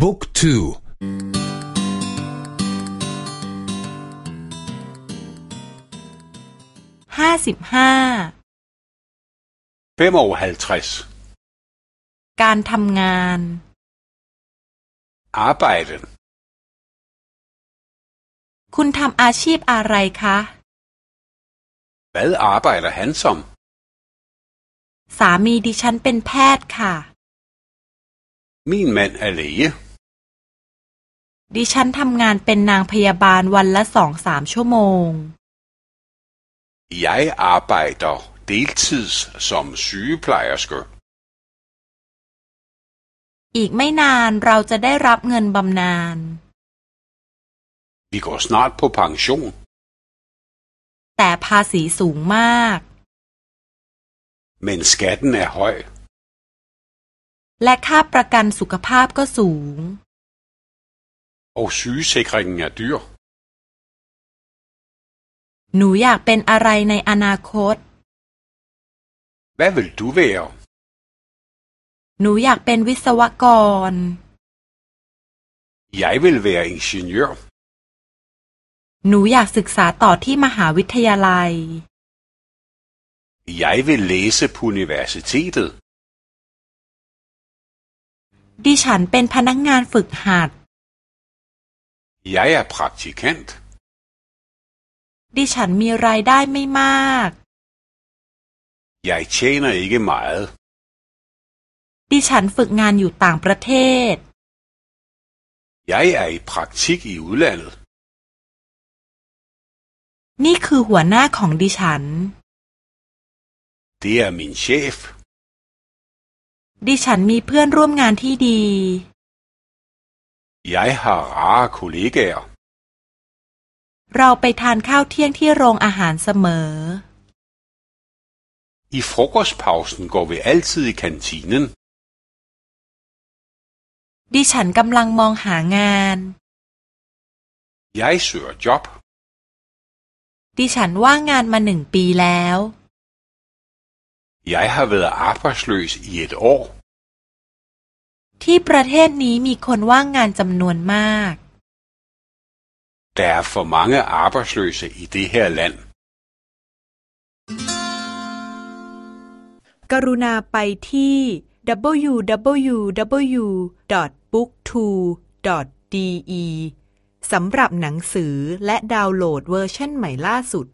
บุ๊กทูห้าสิบห้าการทำงาน Arbejde คุณทำอาชีพอะไรคะ Hvad arbejder han som สามีดิฉันเป็นแพทย์ค่ะ Min mand er læge ดิฉันทำงานเป็นนางพยาบาลวันละสองสามชั่วโมง Jeg arbejder deltids som sygeplejerske อีกไม่นานเราจะได้รับเงินบำนาญ Vi går snart på pension แต่ภาษีสูงมาก Men skatten er høj และค่าประกันสุขภาพก็สูง Og sygesikringen er dyr หนูอยากเป็นอะไรในอนาคต Hvad vil du være หนูอยากเป็นวิศวกร Jeg vil være ingeniør หนูอยากศึกษาต่อที่มหาวิทยาลัย Jeg vil læse på universitetet ดิฉันเป็นพนักงงานฝึกหัด Jeg er praktikant ดิฉันมีรายได้ไม่มาก Jeg tjener ikke meget ดิฉันฝึกงานอยู่ต่างประเทศ Jeg er i praktik i udlandet นี่คือหัวหน้าของดิฉัน Det er min chef ดิฉันมีเพื่อนร่วมงานที่ดี Jeg har rare kollegaer เราไปทานข้าวเที่ยงที่โรงอาหารเสมอ I frokostpausen går vi altid i kantinen ดิฉันกำลังมองหางาน Jeg søger job ดิฉันว่างงานมาหนึ่งปีแล้ว Jeg har været arbejdsløs i et år ที่ประเทศนี้มีคนว่างงานจำนวนมาก Der er for mange arbejdsløse i det her land กรุณาไปที่ www.booktwo.de สำหรับหนังสือและดาวน์โหลดเวอร์ชันใหม่ล่าสุด